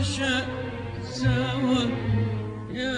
başa savun ya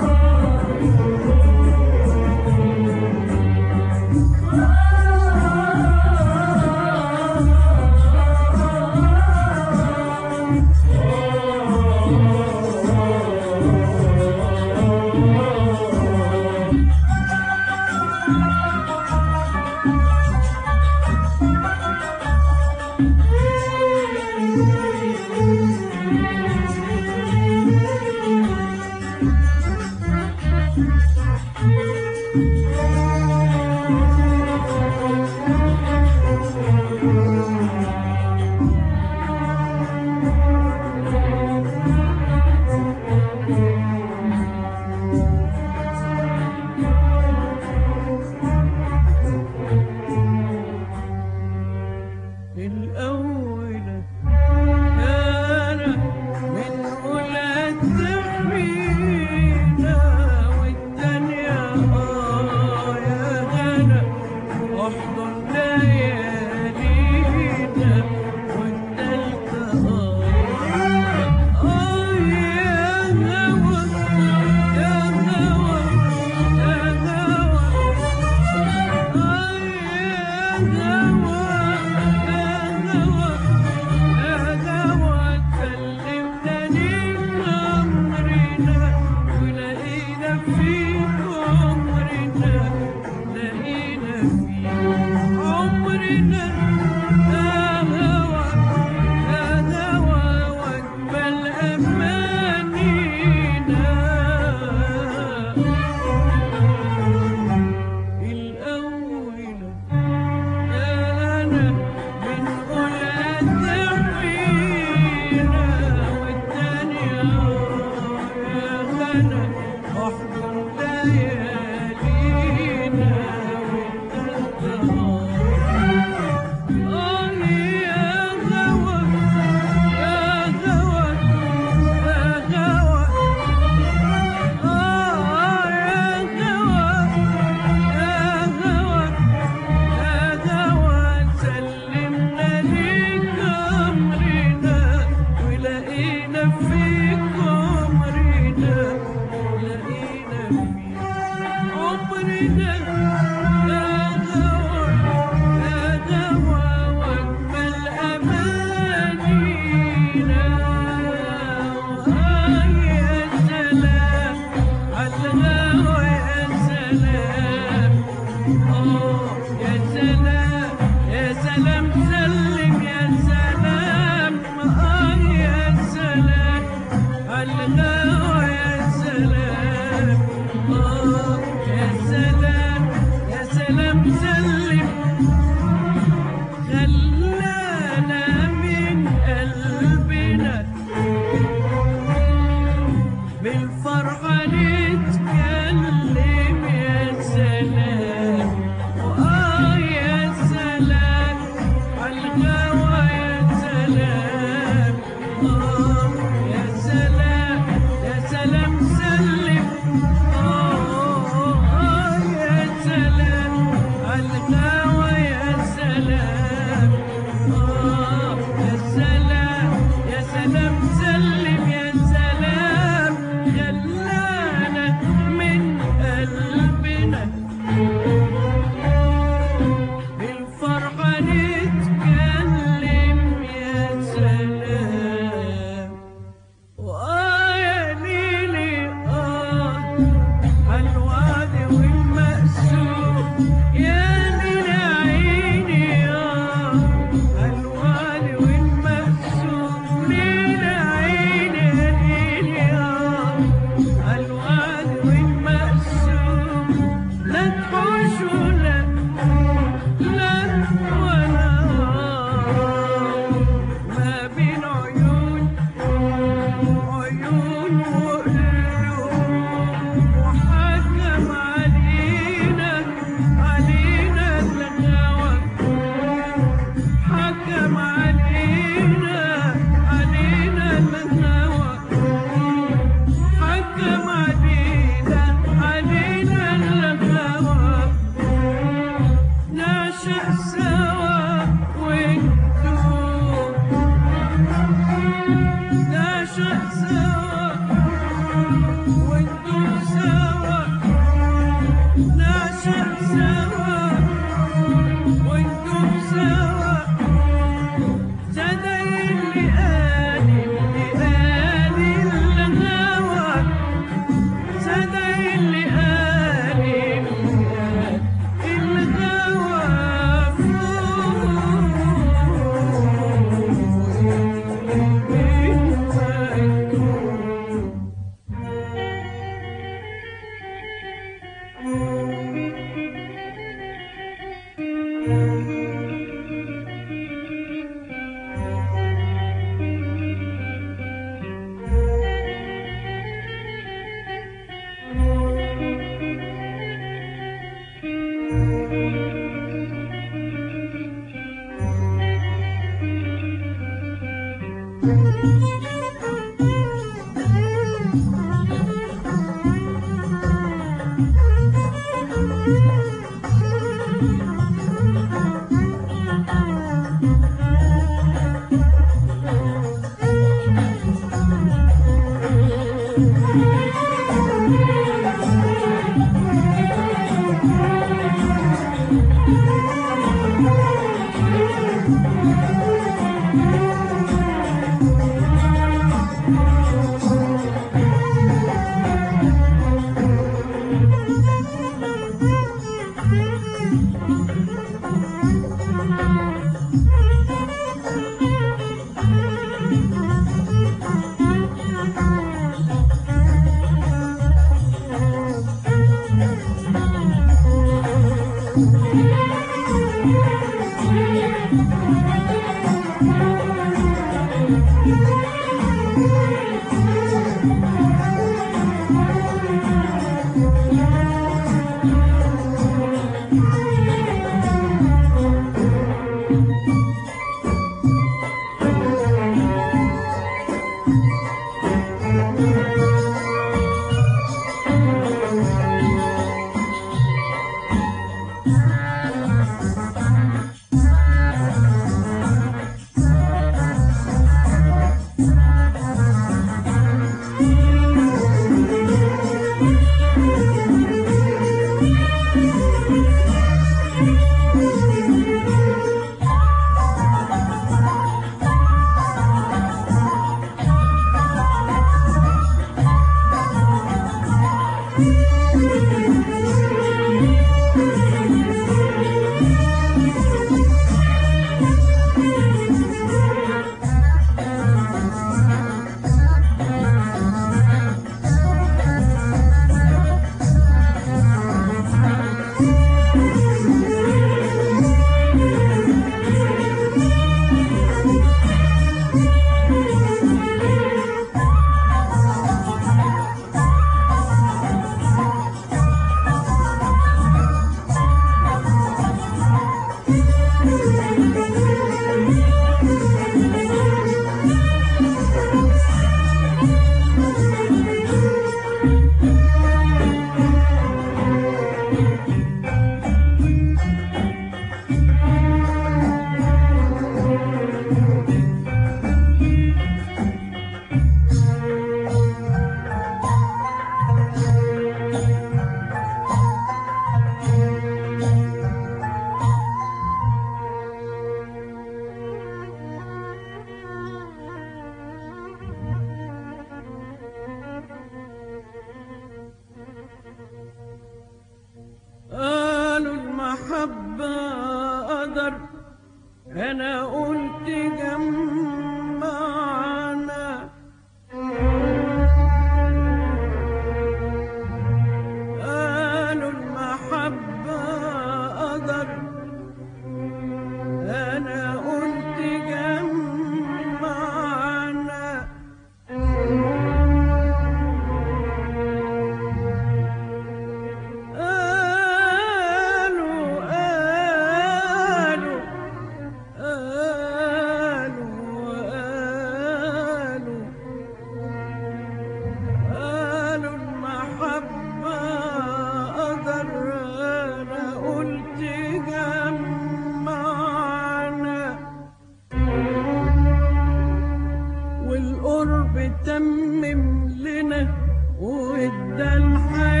رب تمم لنا وادى الحياة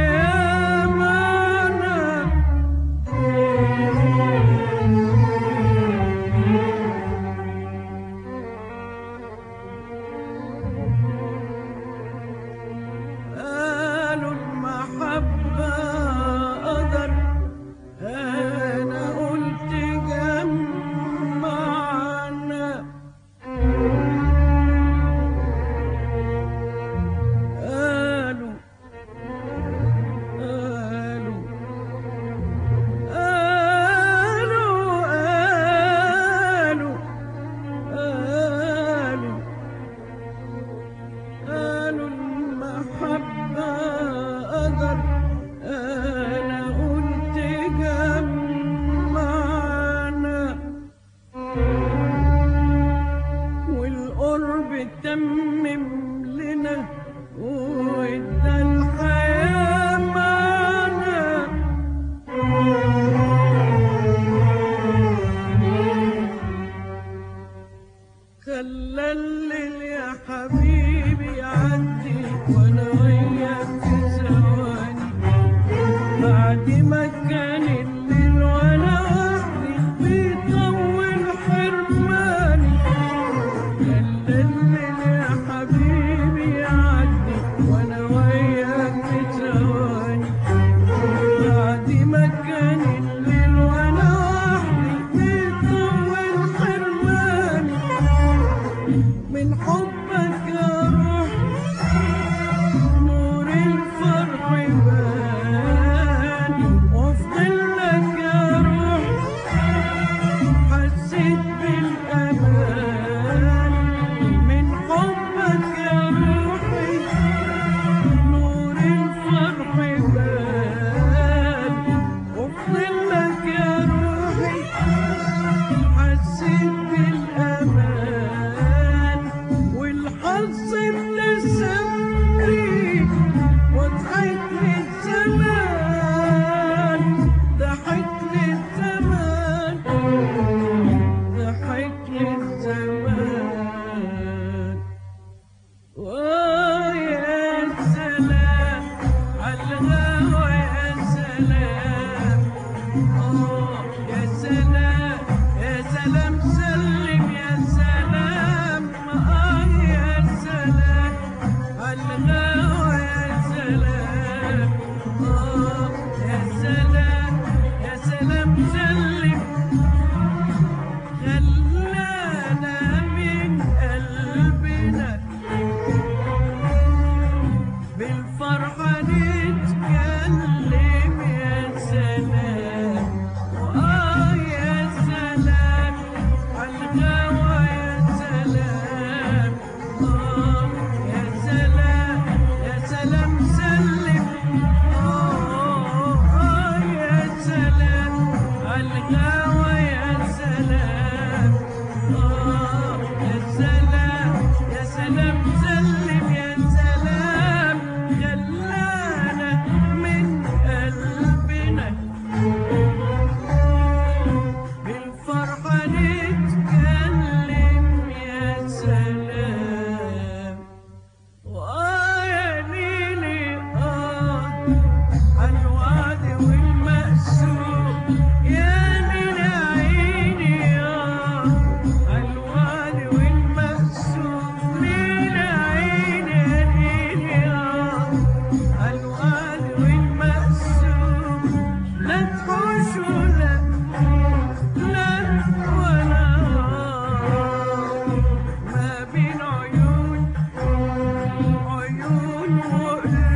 more.